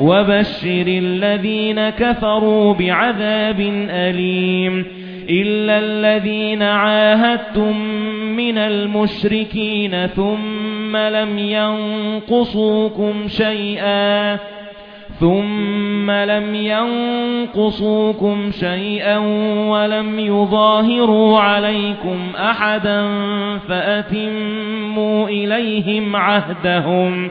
وَبَشِّرِ الَّذِينَ كَفَرُوا بِعَذَابٍ أَلِيمٍ إِلَّا الَّذِينَ عَاهَدتُّم مِّنَ الْمُشْرِكِينَ ثُمَّ لَمْ يَنقُصُوكُمْ شَيْئًا ثُمَّ لَمْ يَنقُصُوكُمْ شَيْئًا وَلَمْ يُظَاهِرُوا عَلَيْكُمْ أَحَدًا فَأَتِمُّوا إِلَيْهِمْ عَهْدَهُمْ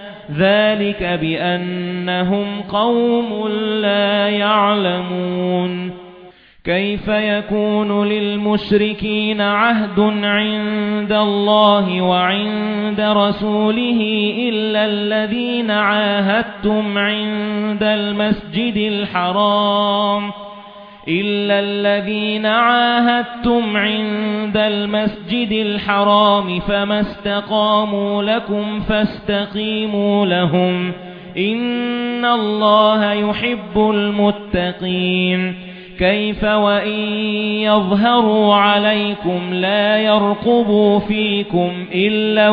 ذَلِكَ بِأَنَّهُمْ قَوْمٌ لَّا يَعْلَمُونَ كَيْفَ يَكُونُ لِلْمُشْرِكِينَ عَهْدٌ عِندَ اللَّهِ وَعِندَ رَسُولِهِ إِلَّا الَّذِينَ عَاهَدتُّمْ عِندَ الْمَسْجِدِ الْحَرَامِ إِلَّا الَّذِينَ عَاهَدتُّمْ عِندَ الْمَسْجِدِ الْحَرَامِ فَمَا اسْتَقَامُوا لَكُمْ فَاسْتَقِيمُوا لَهُمْ إِنَّ اللَّهَ يُحِبُّ الْمُتَّقِينَ كَيْفَ وَإِن يَظْهَرُوا عَلَيْكُمْ لَا يَرْقُبُوا فِيكُمْ إِلًّا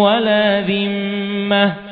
وَلَا ذِمَّةً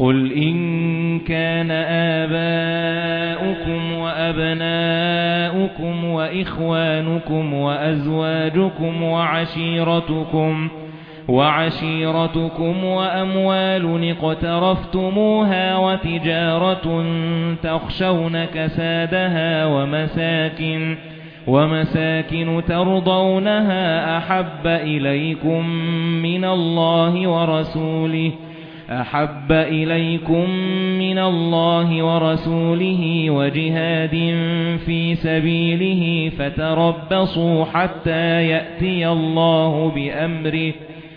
قُلْ إِن كَانَ آبَاؤُكُمْ وَأَبْنَاؤُكُمْ وَإِخْوَانُكُمْ وَأَزْوَاجُكُمْ وَعَشِيرَتُكُمْ وَعَشِيرَتُكُمْ وَأَمْوَالٌ اقْتَرَفْتُمُوهَا وَتِجَارَةٌ تَخْشَوْنَ كَسَادَهَا وَمَسَاكِنُ وَمَسَاكِنُ تَرْضَوْنَهَا أَحَبَّ إِلَيْكُمْ مِنَ اللَّهِ وَرَسُولِهِ أَحَبَّ إِلَيْكُمْ مِنَ اللَّهِ وَرَسُولِهِ وَجِهَادٍ فِي سَبِيلِهِ فَتَرَبَّصُوا حَتَّى يَأْتِيَ اللَّهُ بِأَمْرِهِ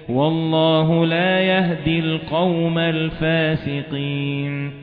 وَاللَّهُ لَا يَهْدِي الْقَوْمَ الْفَاسِقِينَ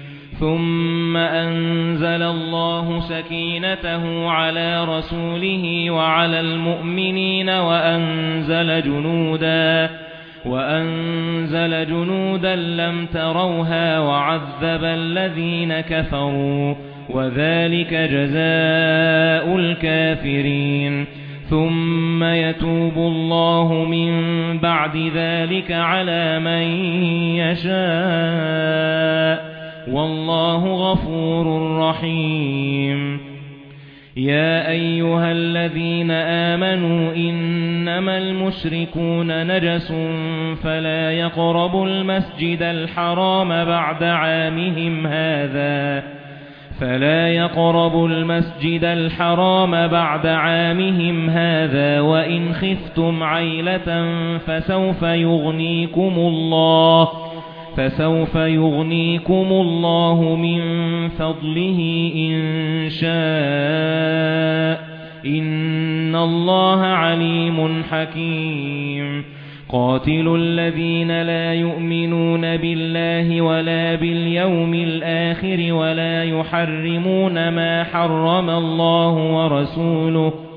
ثُمَّ أَنزَلَ اللَّهُ سَكِينَتَهُ عَلَى رَسُولِهِ وَعَلَى الْمُؤْمِنِينَ وَأَنزَلَ جُنُودًا وَأَنزَلَ جُنُودًا لَّمْ تَرَوْهَا وَعَذَّبَ الَّذِينَ كَفَرُوا وَذَلِكَ جَزَاءُ الْكَافِرِينَ ثُمَّ يَتُوبُ اللَّهُ مِن بَعْدِ ذَلِكَ عَلَى مَن يَشَاءُ وَاللَّهُ غَفُورٌ رَّحِيمٌ. يا أيها الذين آمنوا إنما المشركون نجس فلا يقربوا المسجد الحرام بعد عامهم هذا. فلا يقربوا المسجد الحرام بعد عامهم هذا وإن خفتم عيلة فسوف يغنيكم الله. فسوف يغنيكم الله من فضله إن شاء. إن الله عليم حكيم. قاتل الذين لا يؤمنون بالله ولا باليوم الآخر ولا يحرمون ما حرم الله ورسوله.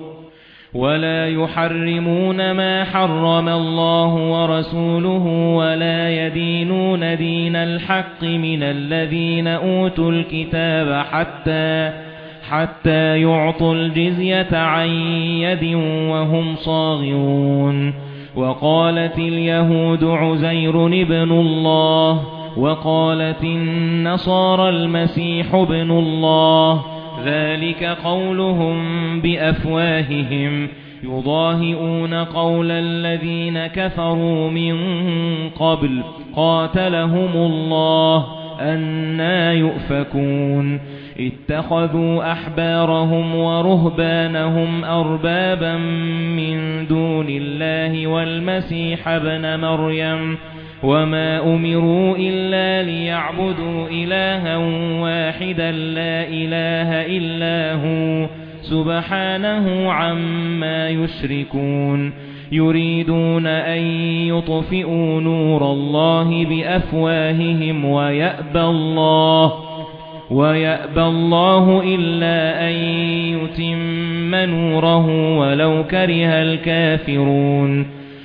ولا يحرمون ما حرم الله ورسوله ولا يدينون دين الحق من الذين أوتوا الكتاب حتى حتى يعطوا الجزية عن يد وهم صاغرون. وقالت اليهود عزير ابن الله وقالت النصارى المسيح ابن الله ذلك قولهم بأفواههم يضاهئون قول الذين كفروا من قبل قاتلهم الله أنا يؤفكون اتخذوا أحبارهم ورهبانهم أربابا من دون الله والمسيح ابن مريم وما أمروا إلا ليعبدوا إلها واحدا لا إله إلا هو سبحانه عما يشركون يريدون أن يطفئوا نور الله بأفواههم ويأبى الله وَيَأْبَى اللَّهُ إِلَّا أَن يُتِمَّ نُورَهُ وَلَوْ كَرِهَ الْكَافِرُونَ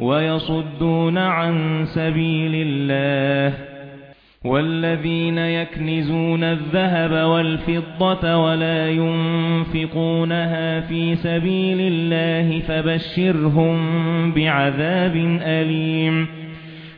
ويصدون عن سبيل الله والذين يكنزون الذهب والفضة ولا ينفقونها في سبيل الله فبشرهم بعذاب أليم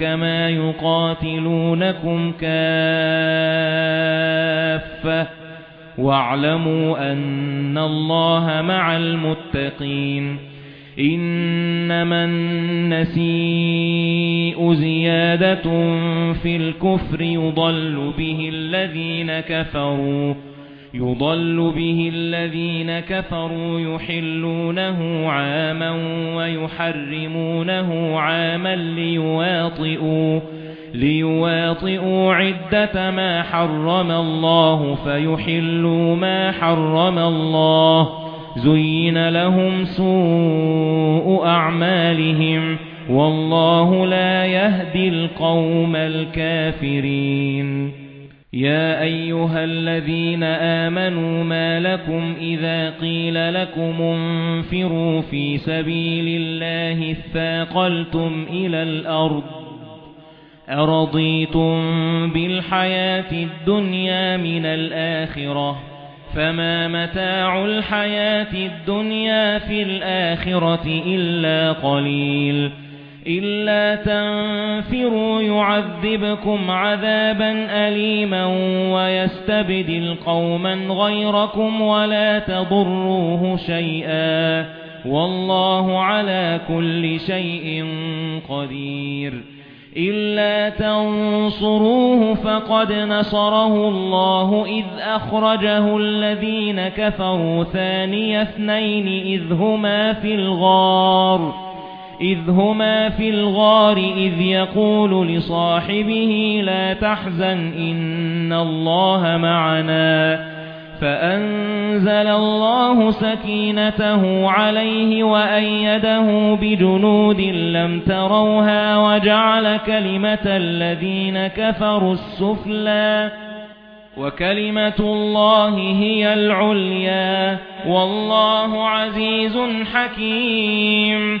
كَمَا يُقَاتِلُونَكُمْ كَافَّةً. وَاعْلَمُوا أَنَّ اللَّهَ مَعَ الْمُتَّقِينَ. إِنَّمَا النَّسِيءُ زِيَادَةٌ فِي الْكُفْرِ يُضَلُّ بِهِ الَّذِينَ كَفَرُوا. يُضَلُّ بِهِ الَّذِينَ كَفَرُوا يُحِلُّونَهُ عَامًا وَيُحَرِّمُونَهُ عَامًا لِيُوَاطِئُوا لِيُوَاطِئُوا عِدَّةَ مَا حَرَّمَ اللَّهُ فَيُحِلُّوا مَا حَرَّمَ اللَّهُ. زُيِّنَ لَهُمْ سُوءُ أَعْمَالِهِمْ. وَاللَّهُ لَا يَهْدِي الْقَوْمَ الْكَافِرِينَ. يَا أَيُّهَا الَّذِينَ آمَنُوا مَا لَكُمْ إِذَا قِيلَ لَكُمْ انفِرُوا فِي سَبِيلِ اللَّهِ اثَّاقَلْتُمْ إِلَى الْأَرْضِ أَرَضِيتُمْ بِالْحَيَاةِ الدُّنْيَا مِنَ الْآخِرَةِ فَمَا مَتَاعُ الْحَيَاةِ الدُّنْيَا فِي الْآخِرَةِ إِلَّا قَلِيلٌ إِلَّا تَنفِرُوا يُعَذِّبْكُمْ عَذَابًا أَلِيمًا وَيَسْتَبْدِلْ قَوْمًا غَيْرَكُمْ وَلَا تَضُرُّوهُ شَيْئًا وَاللَّهُ عَلَى كُلِّ شَيْءٍ قَدِيرٌ إِلَّا تَنصُرُوهُ فَقَدْ نَصَرَهُ اللَّهُ إِذْ أَخْرَجَهُ الَّذِينَ كَفَرُوا ثَانِيَ اثْنَيْنِ إِذْ هُمَا فِي الْغَارِ إِذْ هُمَا فِي الْغَارِ إِذْ يَقُولُ لِصَاحِبِهِ لَا تَحْزَنْ إِنَّ اللَّهَ مَعَنَا فَأَنزَلَ اللَّهُ سَكِينَتَهُ عَلَيْهِ وَأَيَّدَهُ بِجُنُودٍ لَّمْ تَرَوْهَا وَجَعَلَ كَلِمَةَ الَّذِينَ كَفَرُوا السُّفْلَى وَكَلِمَةُ اللَّهِ هِيَ الْعُلْيَا وَاللَّهُ عَزِيزٌ حَكِيمٌ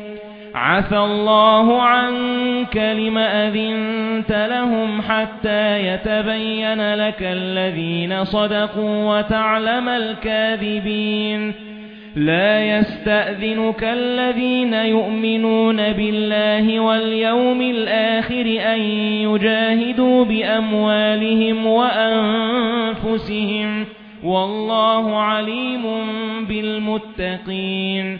عَفَى اللَّهُ عَنكَ لِمَ أَذِنتَ لَهُمْ حَتَّى يَتَبَيَّنَ لَكَ الَّذِينَ صَدَقُوا وَتَعْلَمَ الْكَاذِبِينَ لَا يَسْتَأْذِنُكَ الَّذِينَ يُؤْمِنُونَ بِاللَّهِ وَالْيَوْمِ الْآخِرِ أَن يُجَاهِدُوا بِأَمْوَالِهِمْ وَأَنفُسِهِمْ وَاللَّهُ عَلِيمٌ بِالْمُتَّقِينَ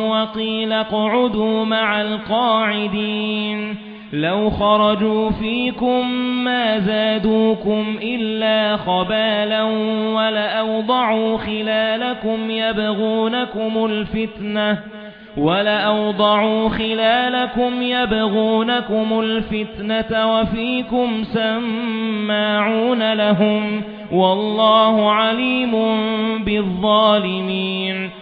وَقِيلَ اقْعُدُوا مَعَ الْقَاعِدِينَ. لَوْ خَرَجُوا فِيكُم مَّا زَادُوكُمْ إِلَّا خَبَالًا وَلَأَوْضَعُوا خِلَالَكُمْ يَبْغُونَكُمُ الْفِتْنَةَ وَلَأَوْضَعُوا خِلَالَكُمْ يَبْغُونَكُمُ الْفِتْنَةَ وَفِيكُمْ سَمَّاعُونَ لَهُمْ وَاللَّهُ عَلِيمٌ بِالظَّالِمِينَ.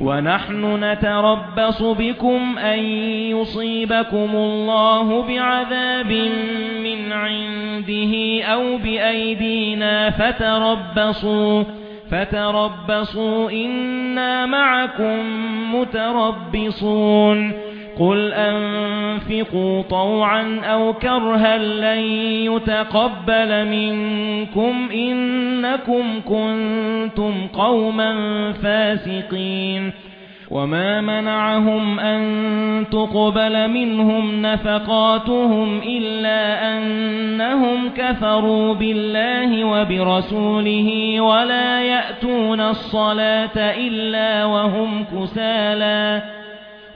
وَنَحْنُ نَتَرَبَّصُ بِكُمْ أَن يُصِيبَكُمُ اللَّهُ بِعَذَابٍ مِنْ عِندِهِ أَوْ بِأَيْدِينَا فَتَرَبَّصُوا فَتَرَبَّصُوا إِنَّا مَعَكُمْ مُتَرَبِّصُونَ. قُلْ أَنفِقُوا طَوْعًا أَوْ كَرْهًا لَّن يُتَقَبَّلَ مِنكُمْ إِنَّكُمْ كُنتُمْ قَوْمًا فَاسِقِينَ وَمَا مَنَعَهُمْ أَن تُقْبَلَ مِنْهُمْ نَفَقَاتُهُمْ إِلَّا أَنَّهُمْ كَفَرُوا بِاللَّهِ وَبِرَسُولِهِ وَلَا يَأْتُونَ الصَّلَاةَ إِلَّا وَهُمْ كُسَالَى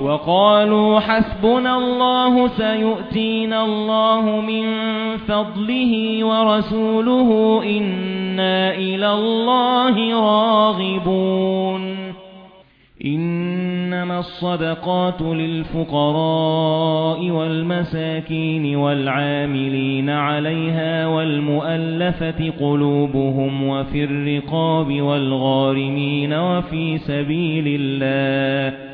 وَقَالُوا حَسْبُنَا اللَّهُ سَيُؤْتِينَا اللَّهُ مِنْ فَضْلِهِ وَرَسُولُهُ إِنَّا إِلَى اللَّهِ رَاغِبُونَ. إِنَّمَا الصَّدَقَاتُ لِلْفُقَرَاءِ وَالْمَسَاكِينِ وَالْعَامِلِينَ عَلَيْهَا وَالْمُؤَلَّفَةِ قُلُوبُهُمْ وَفِي الرِّقَابِ وَالْغَارِمِينَ وَفِي سَبِيلِ اللَّهِ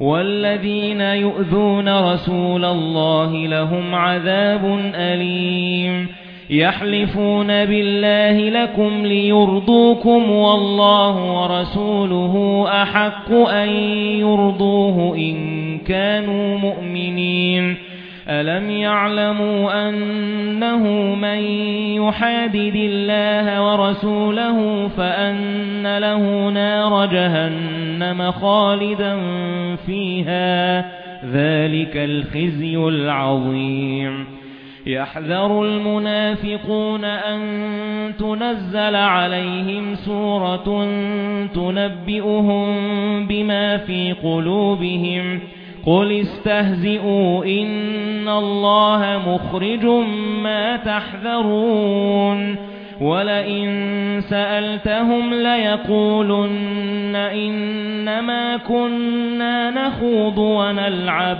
وَالَّذِينَ يُؤْذُونَ رَسُولَ اللَّهِ لَهُمْ عَذَابٌ أَلِيمٌ. يَحْلِفُونَ بِاللَّهِ لَكُمْ لِيُرْضُوكُمْ وَاللَّهُ وَرَسُولُهُ أَحَقُّ أَن يُرْضُوهُ إِن كَانُوا مُؤْمِنِينَ. أَلَمْ يَعْلَمُوا أَنَّهُ مَن يُحَادِدِ اللَّهَ وَرَسُولَهُ فَأَنَّ لَهُ نَارَ جَهَنَّمَ خَالِدًا فِيهَا ذَلِكَ الْخِزْيُ الْعَظِيمُ يَحْذَرُ الْمُنَافِقُونَ أَن تُنَزَّلَ عَلَيْهِمْ سُورَةٌ تُنَبِّئُهُم بِمَا فِي قُلُوبِهِمْ قُلِ اسْتَهْزِئُوا إِنَّ اللَّهَ مُخْرِجٌ مَا تَحْذَرُونَ وَلَئِن سَأَلْتَهُمْ لَيَقُولُنَّ إِنَّمَا كُنَّا نَخُوضُ وَنَلْعَبُ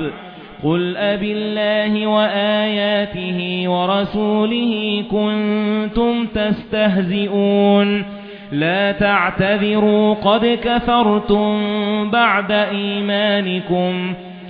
قُلْ أَبِاللَّهِ وَآيَاتِهِ وَرَسُولِهِ كُنتُمْ تَسْتَهْزِئُونَ لَا تَعْتَذِرُوا قَدْ كَفَرْتُمْ بَعْدَ إِيمَانِكُمْ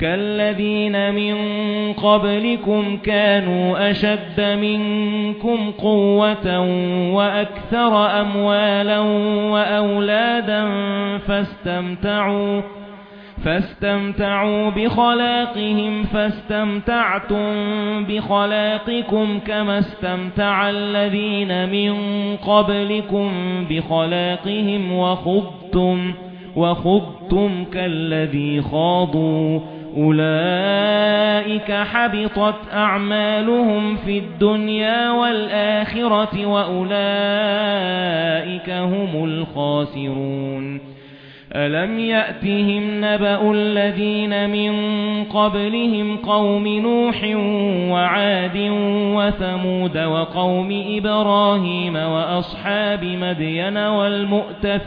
كَالَّذِينَ مِن قَبْلِكُمْ كَانُوا أَشَدَّ مِنكُمْ قُوَّةً وَأَكْثَرَ أَمْوَالًا وَأَوْلَادًا فَاسْتَمْتَعُوا فاستمتعوا بخلاقهم فاستمتعتم بخلاقكم كما استمتع الذين من قبلكم بخلاقهم وخضتم وخضتم كالذي خاضوا أولئك حبطت أعمالهم في الدنيا والآخرة وأولئك هم الخاسرون أَلَمْ يَأْتِهِمْ نَبَأُ الَّذِينَ مِنْ قَبْلِهِمْ قَوْمِ نُوحٍ وَعَادٍ وَثَمُودَ وَقَوْمِ إِبْرَاهِيمَ وَأَصْحَابِ مَدْيَنَ وَالْمُؤْتَفِكَاتِ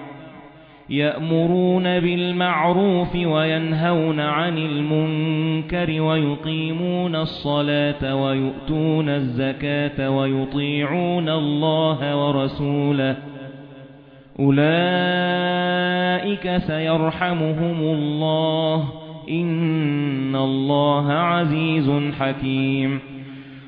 يَأْمُرُونَ بِالْمَعْرُوفِ وَيَنْهَوْنَ عَنِ الْمُنكَرِ وَيُقِيمُونَ الصَّلَاةَ وَيُؤْتُونَ الزَّكَاةَ وَيُطِيعُونَ اللَّهَ وَرَسُولَهُ. أُولَئِكَ سَيَرْحَمُهُمُ اللَّهُ. إِنَّ اللَّهَ عَزِيزٌ حَكِيمٌ.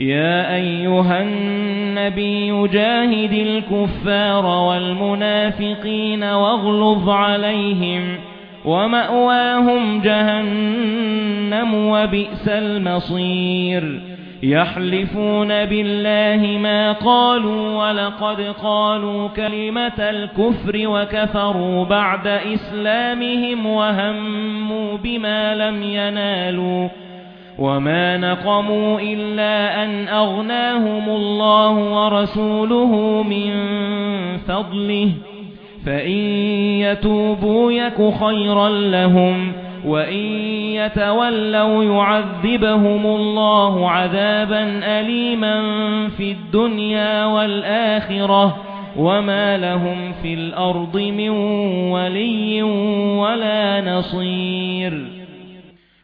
يا أيها النبي جاهد الكفار والمنافقين واغلظ عليهم ومأواهم جهنم وبئس المصير. يَحْلِفُونَ بِاللَّهِ مَا قَالُوا وَلَقَدْ قَالُوا كَلِمَةَ الْكُفْرِ وَكَفَرُوا بَعْدَ إِسْلَامِهِمْ وَهَمُّوا بِمَا لَمْ يَنَالُوا. وَمَا نَقَمُوا إِلَّا أَنْ أَغْنَاهُمُ اللَّهُ وَرَسُولُهُ مِنْ فَضْلِهِ فَإِنْ يَتُوبُوا يَكُ خَيْرًا لَهُمْ وَإِن يَتَوَلَّوْا يُعَذِّبْهُمُ اللَّهُ عَذَابًا أَلِيمًا فِي الدُّنْيَا وَالْآخِرَةِ وَمَا لَهُمْ فِي الْأَرْضِ مِنْ وَلِيٍّ وَلَا نَصِيرٍ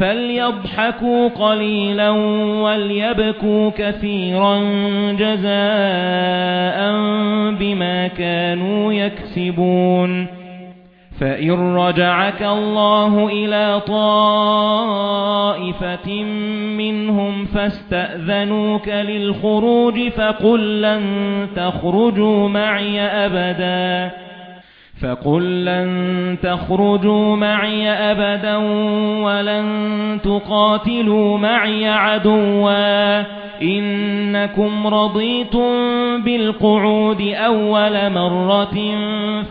فَلْيَضْحَكُوا قَلِيلًا وَلْيَبْكُوا كَثِيرًا جَزَاءً بِمَا كَانُوا يَكْسِبُونَ فَإِن رَّجَعَكَ اللَّهُ إِلَى طَائِفَةٍ مِنْهُمْ فَاسْتَأْذَنُوكَ لِلْخُرُوجِ فَقُل لَّن تَخْرُجُوا مَعِي أَبَدًا فَقُل لَّن تَخْرُجُوا مَعِي أَبَدًا وَلَن تُقَاتِلُوا مَعِي عَدُوًّا إِنَّكُمْ رَضِيتُم بِالْقُعُودِ أَوَّلَ مَرَّةٍ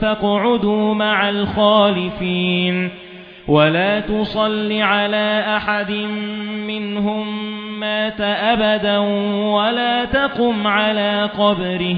فَاقْعُدُوا مَعَ الْخَالِفِينَ وَلَا تُصَلِّ عَلَى أَحَدٍ مِنْهُمْ مَاتَ أَبَدًا وَلَا تَقُمْ عَلَى قَبْرِهِ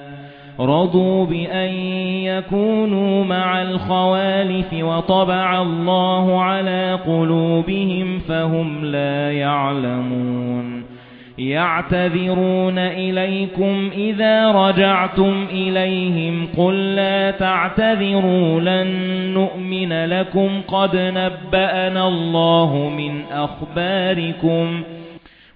رَضُوا بِأَن يَكُونُوا مَعَ الْخَوَالِفِ وَطَبَعَ اللَّهُ عَلَى قُلُوبِهِمْ فَهُمْ لَا يَعْلَمُونَ يَعْتَذِرُونَ إِلَيْكُمْ إِذَا رَجَعْتُمْ إِلَيْهِمْ قُل لَّا تَعْتَذِرُوا لَن نُّؤْمِنَ لَكُمْ قَدْ نَبَّأَنَا اللَّهُ مِنْ أَخْبَارِكُمْ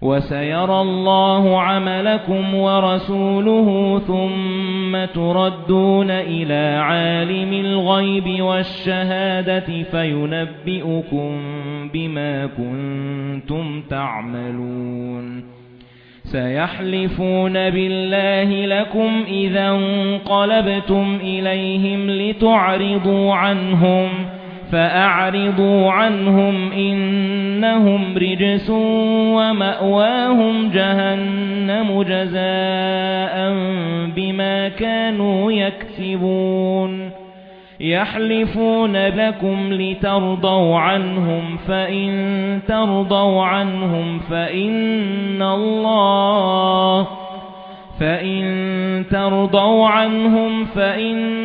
وَسَيَرَى اللَّهُ عَمَلَكُمْ وَرَسُولُهُ ثُمَّ تُرَدُّونَ إِلَى عَالِمِ الْغَيْبِ وَالشَّهَادَةِ فَيُنَبِّئُكُم بِمَا كُنتُمْ تَعْمَلُونَ. سَيَحْلِفُونَ بِاللَّهِ لَكُمْ إِذَا انقَلَبْتُمْ إِلَيْهِمْ لِتُعْرِضُوا عَنْهُمْ فَأَعْرِضُوا عَنْهُمْ إِنَّهُمْ رِجْسٌ وَمَأْوَاهُمْ جَهَنَّمُ جَزَاءً بِمَا كَانُوا يَكْسِبُونَ. يَحْلِفُونَ لَكُمْ لِتَرْضَوْا عَنْهُمْ فَإِن تَرْضَوْا عَنْهُمْ فَإِنَّ اللَّهَ فَإِن تَرْضَوْا عَنْهُمْ فَإِنَّ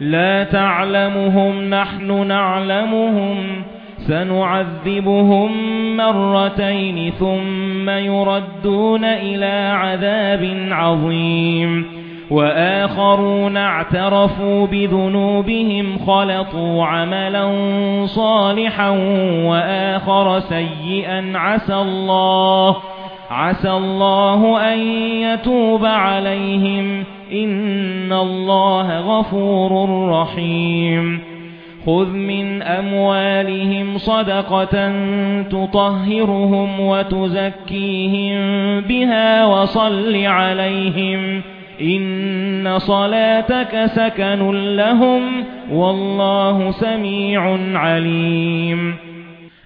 لا تعلمهم نحن نعلمهم. سنعذبهم مرتين ثم يردون إلى عذاب عظيم. وآخرون اعترفوا بذنوبهم خلطوا عملا صالحا وآخر سيئا. عسى الله عسى الله أن يتوب عليهم. إِنَّ اللَّهَ غَفُورٌ رَّحِيمٌ خُذْ مِنْ أَمْوَالِهِمْ صَدَقَةً تُطَهِّرُهُمْ وَتُزَكِّيهِم بِهَا وَصَلِّ عَلَيْهِمْ إِنَّ صَلَاتَكَ سَكَنٌ لَّهُمْ وَاللَّهُ سَمِيعٌ عَلِيمٌ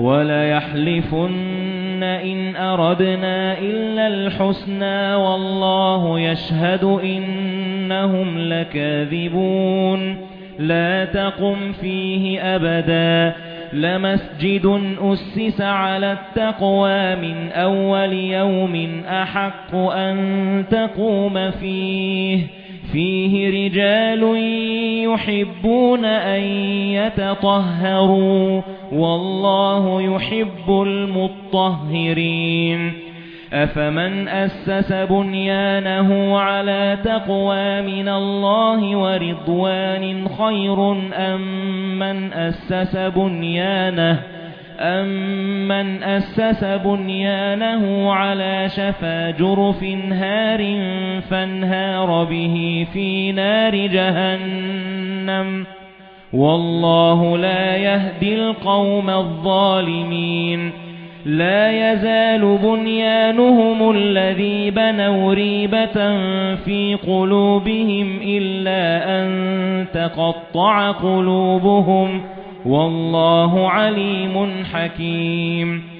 ولا يحلفن إن أردنا إلا الحسنى والله يشهد إنهم لكاذبون لا تقم فيه أبدا لمسجد أسس على التقوى من أول يوم أحق أن تقوم فيه فيه رجال يحبون أن يتطهروا والله يحب المطهرين. أفمن أسس بنيانه على تقوى من الله ورضوان خير أم من أسس بنيانه؟ أَمَّنْ أَسَّسَ بُنْيَانَهُ عَلَى شَفَا جُرُفٍ هَارٍ فَانْهَارَ بِهِ فِي نَارِ جَهَنَّمَ؟ وَاللَّهُ لَا يَهْدِي الْقَوْمَ الظَّالِمِينَ. لَا يَزَالُ بُنْيَانُهُمُ الَّذِي بَنَوْا رِيبَةً فِي قُلُوبِهِمْ إِلَّا أَن تَقَطَّعَ قُلُوبُهُمْ. وَاللَّهُ عَلِيمٌ حَكِيمٌ.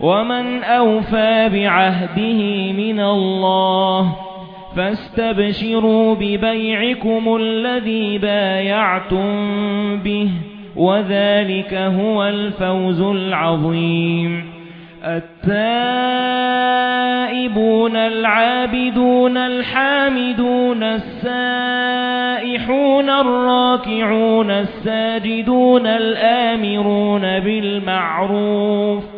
وَمَنْ أَوْفَى بِعَهْدِهِ مِنَ اللَّهِ فَاسْتَبْشِرُوا بِبَيْعِكُمُ الَّذِي بَايَعْتُمْ بِهِ وَذَلِكَ هُوَ الْفَوْزُ الْعَظِيمُ. التائبون العابدون الحامدون السائحون الراكعون الساجدون الآمرون بالمعروف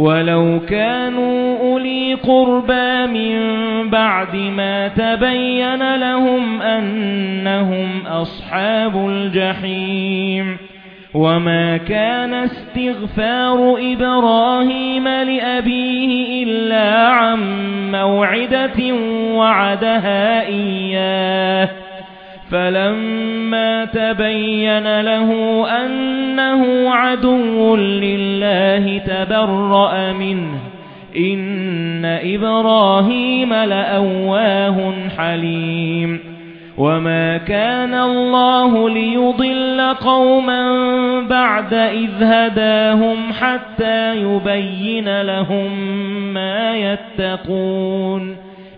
وَلَوْ كَانُوا أُولِي قُرْبَى مِنْ بَعْدِ مَا تَبَيَّنَ لَهُمْ أَنَّهُمْ أَصْحَابُ الْجَحِيمِ وَمَا كَانَ اسْتِغْفَارُ إِبْرَاهِيمَ لِأَبِيهِ إِلَّا عَن مَّوْعِدَةٍ وَعَدَهَا إِيَّاهُ فَلَمَّا تَبَيَّنَ لَهُ أَنَّهُ عَدُوٌّ لِّلَّهِ تَبَرَّأَ مِنْهُ. إِنَّ إِبْرَاهِيمَ لَأَوَّاهٌ حَلِيمٌ. وَمَا كَانَ اللَّهُ لِيُضِلَّ قَوْمًا بَعْدَ إِذْ هَدَاهُمْ حَتَّى يُبَيِّنَ لَهُم مَّا يَتَّقُونَ.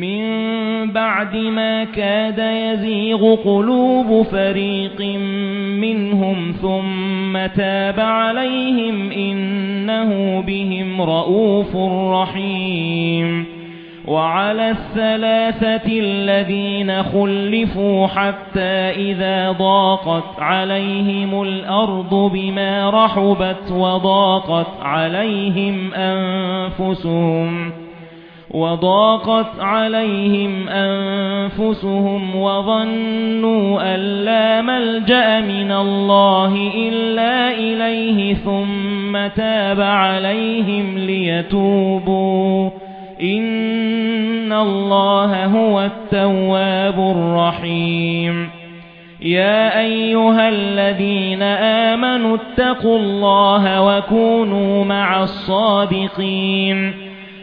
مِنْ بَعْدِ مَا كَادَ يَزِيغُ قُلُوبُ فَرِيقٍ مِنْهُمْ ثُمَّ تَابَ عَلَيْهِمْ إِنَّهُ بِهِمْ رَءُوفٌ رَحِيمٌ وَعَلَى الثَّلَاثَةِ الَّذِينَ خُلِّفُوا حَتَّى إِذَا ضَاقَتْ عَلَيْهِمُ الْأَرْضُ بِمَا رَحُبَتْ وَضَاقَتْ عَلَيْهِمْ أَنفُسُهُمْ وَضَاقَتْ عَلَيْهِمْ أَنفُسُهُمْ وَظَنُّوا أَن لَّا مَلْجَأَ مِنَ اللَّهِ إِلَّا إِلَيْهِ ثُمَّ تَابَ عَلَيْهِمْ لِيَتُوبُوا. إِنَّ اللَّهَ هُوَ التَّوَّابُ الرَّحِيمُ. يَا أَيُّهَا الَّذِينَ آمَنُوا اتَّقُوا اللَّهَ وَكُونُوا مَعَ الصَّادِقِينَ.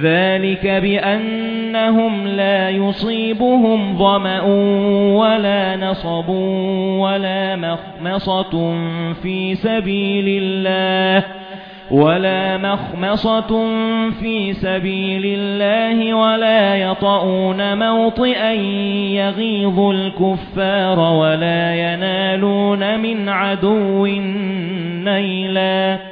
ذَلِكَ بِأَنَّهُمْ لَا يُصِيبُهُمْ ظَمَأٌ وَلَا نَصَبٌ وَلَا مَخْمَصَةٌ فِي سَبِيلِ اللَّهِ ولا مخمصة في سبيل الله ولا يطؤون موطئا يغيظ الكفار ولا ينالون من عدو نيلا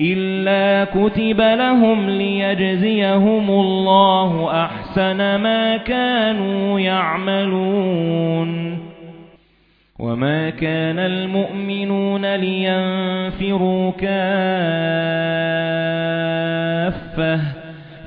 إِلَّا كُتِبَ لَهُمْ لِيَجْزِيَهُمُ اللَّهُ أَحْسَنَ مَا كَانُوا يَعْمَلُونَ وَمَا كَانَ الْمُؤْمِنُونَ لِيَنفِرُوا كَافَّةً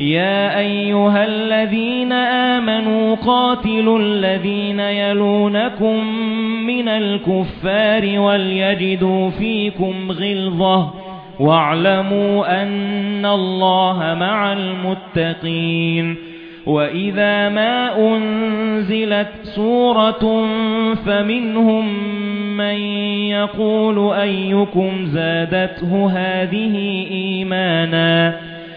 يَا أَيُّهَا الَّذِينَ آمَنُوا قَاتِلُوا الَّذِينَ يَلُونَكُم مِّنَ الْكُفَّارِ وَلْيَجِدُوا فِيكُمْ غِلْظَةً وَاعْلَمُوا أَنَّ اللَّهَ مَعَ الْمُتَّقِينَ وَإِذَا مَا أُنْزِلَتْ سُورَةٌ فَمِنْهُمْ مَن يَقُولُ أَيُّكُمْ زَادَتْهُ هَذِهِ إِيمَانًا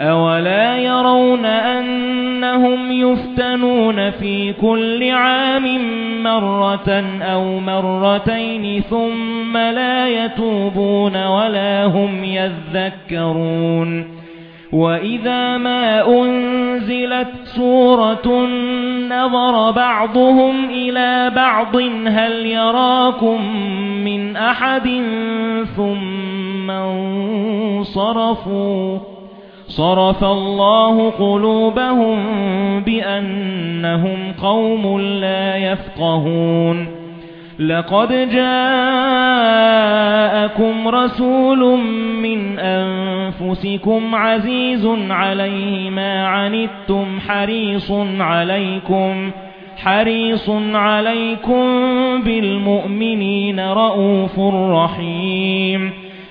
أَوَلَا يَرَوْنَ أَنَّهُمْ يُفْتَنُونَ فِي كُلِّ عَامٍ مَرَّةً أَوْ مَرَّتَيْنِ ثُمَّ لَا يَتُوبُونَ وَلَا هُمْ يَذَّكَّرُونَ وَإِذَا مَا أُنْزِلَتْ سُورَةٌ نَظَرَ بَعْضُهُمْ إِلَى بَعْضٍ هَلْ يَرَاكُمْ مِنْ أَحَدٍ ثُمَّ انصَرَفُوا صَرَفَ اللَّهُ قُلُوبَهُم بِأَنَّهُمْ قَوْمٌ لَّا يَفْقَهُونَ. لَقَدْ جَاءَكُمْ رَسُولٌ مِّنْ أَنفُسِكُمْ عَزِيزٌ عَلَيْهِ مَا عَنِتُّمْ حَرِيصٌ عَلَيْكُمْ حَرِيصٌ عَلَيْكُمْ بِالْمُؤْمِنِينَ رَءُوفٌ رَحِيمٌ.